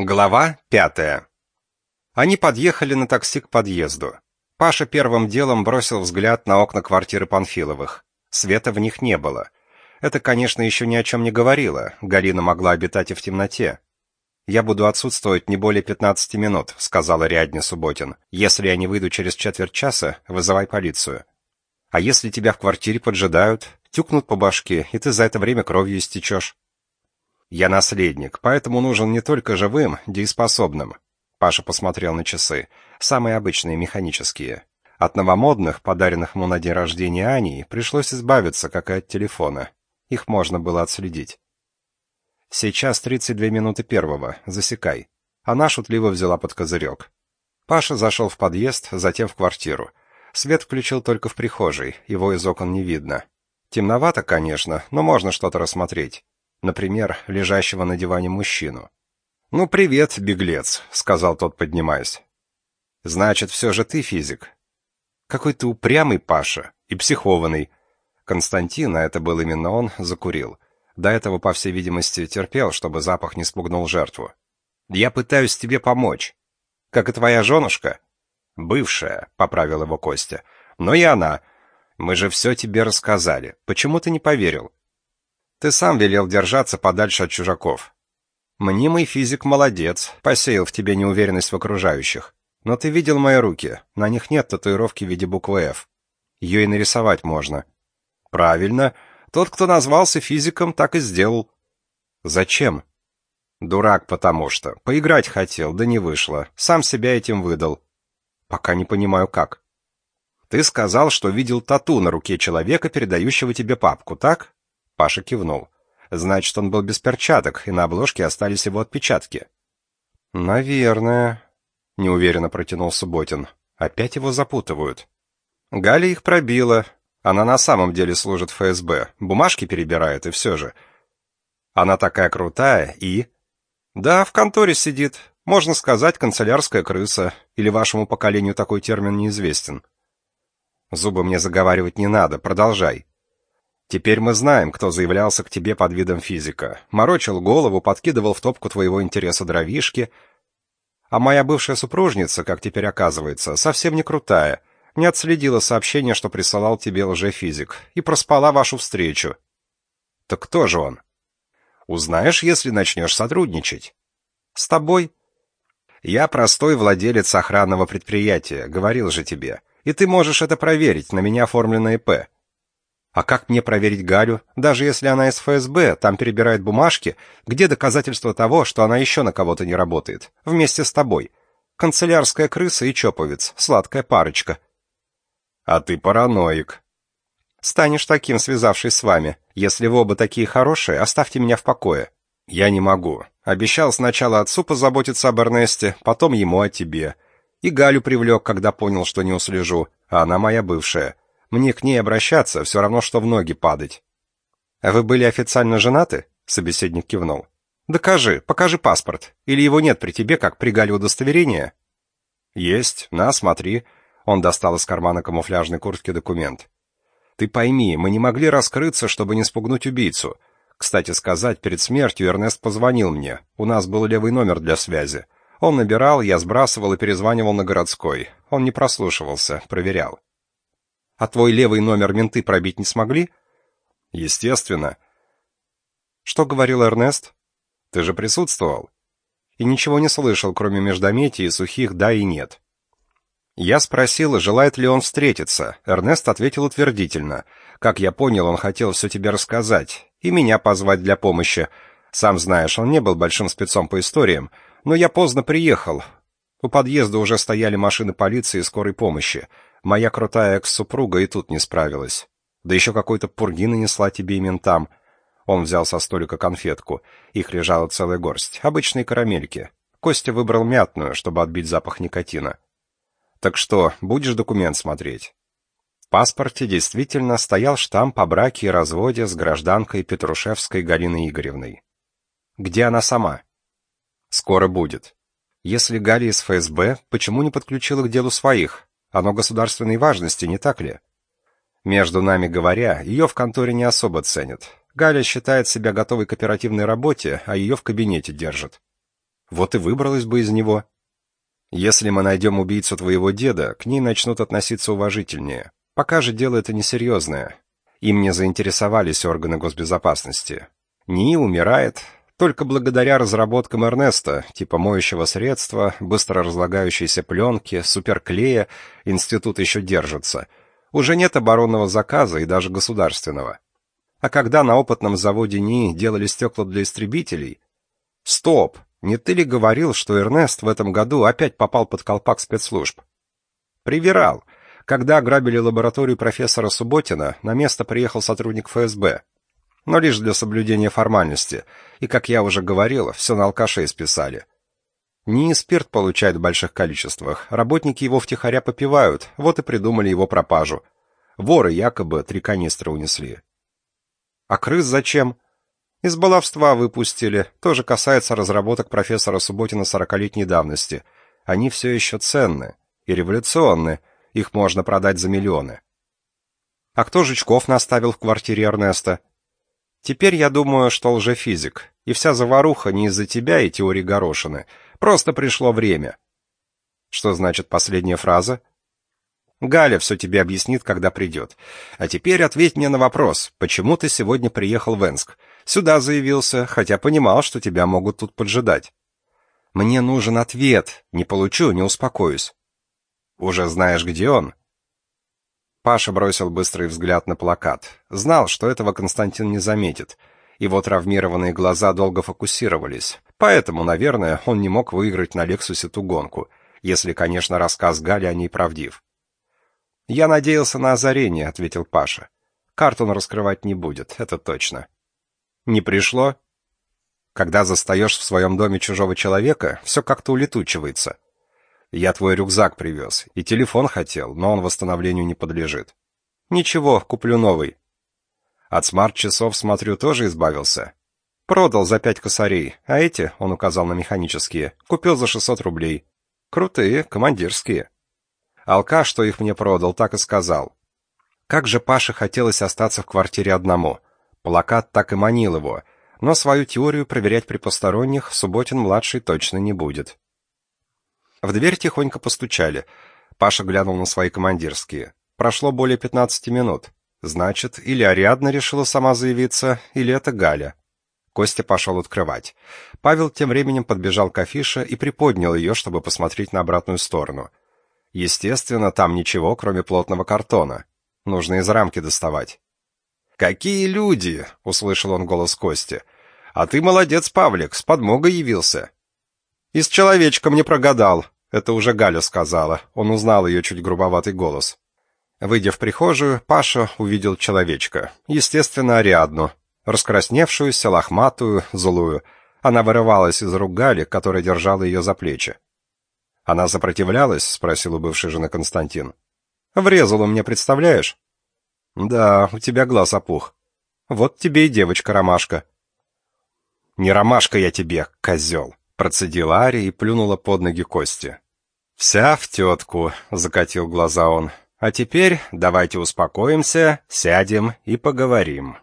Глава пятая. Они подъехали на такси к подъезду. Паша первым делом бросил взгляд на окна квартиры Панфиловых. Света в них не было. Это, конечно, еще ни о чем не говорило. Галина могла обитать и в темноте. «Я буду отсутствовать не более 15 минут», — сказала Рядня Субботин. «Если я не выйду через четверть часа, вызывай полицию». «А если тебя в квартире поджидают, тюкнут по башке, и ты за это время кровью истечешь?» Я наследник, поэтому нужен не только живым, дееспособным. Паша посмотрел на часы. Самые обычные, механические. От новомодных, подаренных ему на день рождения Ани, пришлось избавиться, как и от телефона. Их можно было отследить. Сейчас 32 минуты первого. Засекай. Она шутливо взяла под козырек. Паша зашел в подъезд, затем в квартиру. Свет включил только в прихожей, его из окон не видно. Темновато, конечно, но можно что-то рассмотреть. Например, лежащего на диване мужчину. «Ну, привет, беглец», — сказал тот, поднимаясь. «Значит, все же ты физик». «Какой ты упрямый, Паша, и психованный». Константин, а это был именно он, закурил. До этого, по всей видимости, терпел, чтобы запах не спугнул жертву. «Я пытаюсь тебе помочь». «Как и твоя женушка?» «Бывшая», — поправил его Костя. «Но и она. Мы же все тебе рассказали. Почему ты не поверил?» Ты сам велел держаться подальше от чужаков. Мнимый физик молодец, посеял в тебе неуверенность в окружающих. Но ты видел мои руки, на них нет татуировки в виде буквы «Ф». Ее и нарисовать можно. Правильно, тот, кто назвался физиком, так и сделал. Зачем? Дурак, потому что. Поиграть хотел, да не вышло. Сам себя этим выдал. Пока не понимаю, как. Ты сказал, что видел тату на руке человека, передающего тебе папку, так? Паша кивнул. Значит, он был без перчаток, и на обложке остались его отпечатки. Наверное, неуверенно протянул Субботин. Опять его запутывают. Галя их пробила. Она на самом деле служит ФСБ. Бумажки перебирает и все же. Она такая крутая и Да, в конторе сидит. Можно сказать, канцелярская крыса, или вашему поколению такой термин неизвестен. Зубы мне заговаривать не надо, продолжай. Теперь мы знаем, кто заявлялся к тебе под видом физика. Морочил голову, подкидывал в топку твоего интереса дровишки. А моя бывшая супружница, как теперь оказывается, совсем не крутая. Не отследила сообщение, что присылал тебе лжефизик, и проспала вашу встречу. Так кто же он? Узнаешь, если начнешь сотрудничать. С тобой? Я простой владелец охранного предприятия, говорил же тебе. И ты можешь это проверить, на меня оформлено ИП. А как мне проверить Галю, даже если она из ФСБ, там перебирает бумажки, где доказательства того, что она еще на кого-то не работает, вместе с тобой? Канцелярская крыса и чоповец, сладкая парочка. А ты параноик. Станешь таким, связавшись с вами. Если вы оба такие хорошие, оставьте меня в покое. Я не могу. Обещал сначала отцу позаботиться об Эрнесте, потом ему о тебе. И Галю привлек, когда понял, что не услежу, а она моя бывшая. Мне к ней обращаться все равно, что в ноги падать. А вы были официально женаты? Собеседник кивнул. Докажи, покажи паспорт. Или его нет при тебе, как при гале удостоверения? Есть, на, смотри. Он достал из кармана камуфляжной куртки документ. Ты пойми, мы не могли раскрыться, чтобы не спугнуть убийцу. Кстати сказать, перед смертью Эрнест позвонил мне. У нас был левый номер для связи. Он набирал, я сбрасывал и перезванивал на городской. Он не прослушивался, проверял. А твой левый номер менты пробить не смогли? Естественно. Что говорил Эрнест? Ты же присутствовал. И ничего не слышал, кроме междометий и сухих «да» и «нет». Я спросил, желает ли он встретиться. Эрнест ответил утвердительно. Как я понял, он хотел все тебе рассказать и меня позвать для помощи. Сам знаешь, он не был большим спецом по историям, но я поздно приехал. У подъезда уже стояли машины полиции и скорой помощи. Моя крутая экс-супруга и тут не справилась. Да еще какой-то пурги нанесла тебе и ментам. Он взял со столика конфетку. Их лежала целая горсть. Обычные карамельки. Костя выбрал мятную, чтобы отбить запах никотина. Так что, будешь документ смотреть? В паспорте действительно стоял штамп о браке и разводе с гражданкой Петрушевской Галиной Игоревной. Где она сама? Скоро будет. Если Галя из ФСБ, почему не подключила к делу своих? Оно государственной важности, не так ли? Между нами говоря, ее в конторе не особо ценят. Галя считает себя готовой к оперативной работе, а ее в кабинете держат. Вот и выбралась бы из него. Если мы найдем убийцу твоего деда, к ней начнут относиться уважительнее. Пока же дело это несерьезное. Им не заинтересовались органы госбезопасности. НИИ умирает, только благодаря разработкам Эрнеста, типа моющего средства, быстро разлагающейся пленки, суперклея, институт еще держится. Уже нет оборонного заказа и даже государственного. А когда на опытном заводе НИИ делали стекла для истребителей... Стоп! Не ты ли говорил, что Эрнест в этом году опять попал под колпак спецслужб? Привирал. Когда ограбили лабораторию профессора Субботина, на место приехал сотрудник ФСБ но лишь для соблюдения формальности, и, как я уже говорил, все на алкашей списали. Не спирт получает в больших количествах, работники его втихаря попивают, вот и придумали его пропажу. Воры якобы три канистры унесли. А крыс зачем? Из баловства выпустили, тоже касается разработок профессора Субботина сорокалетней давности. Они все еще ценны и революционны, их можно продать за миллионы. А кто Жучков наставил в квартире Эрнеста? Теперь я думаю, что лжефизик, и вся заваруха не из-за тебя и теории Горошины. Просто пришло время. Что значит последняя фраза? Галя все тебе объяснит, когда придет. А теперь ответь мне на вопрос, почему ты сегодня приехал в Энск? Сюда заявился, хотя понимал, что тебя могут тут поджидать. Мне нужен ответ. Не получу, не успокоюсь. Уже знаешь, где он? Паша бросил быстрый взгляд на плакат. Знал, что этого Константин не заметит. Его травмированные глаза долго фокусировались. Поэтому, наверное, он не мог выиграть на Лексусе ту гонку, если, конечно, рассказ Гали о ней правдив. «Я надеялся на озарение», — ответил Паша. «Карту он раскрывать не будет, это точно». «Не пришло?» «Когда застаешь в своем доме чужого человека, все как-то улетучивается. Я твой рюкзак привез, и телефон хотел, но он восстановлению не подлежит. Ничего, куплю новый. От смарт-часов, смотрю, тоже избавился. Продал за пять косарей, а эти, он указал на механические, купил за 600 рублей. Крутые, командирские. Алка, что их мне продал, так и сказал. Как же Паше хотелось остаться в квартире одному. Плакат так и манил его, но свою теорию проверять при посторонних Субботин-младший точно не будет. В дверь тихонько постучали. Паша глянул на свои командирские. Прошло более 15 минут. Значит, или Ариадна решила сама заявиться, или это Галя. Костя пошел открывать. Павел тем временем подбежал к афише и приподнял ее, чтобы посмотреть на обратную сторону. Естественно, там ничего, кроме плотного картона. Нужно из рамки доставать. «Какие люди!» — услышал он голос Кости. «А ты молодец, Павлик, с подмогой явился». «И с человечком не прогадал», — это уже Галя сказала. Он узнал ее чуть грубоватый голос. Выйдя в прихожую, Паша увидел человечка. Естественно, Ариадну. Раскрасневшуюся, лохматую, злую. Она вырывалась из рук Гали, которая держала ее за плечи. «Она сопротивлялась?» — спросил у бывшей жены Константин. «Врезала мне, представляешь?» «Да, у тебя глаз опух. Вот тебе и девочка-ромашка». «Не ромашка я тебе, козел!» Процедила Ария и плюнула под ноги Кости. «Вся в тетку», — закатил глаза он. «А теперь давайте успокоимся, сядем и поговорим».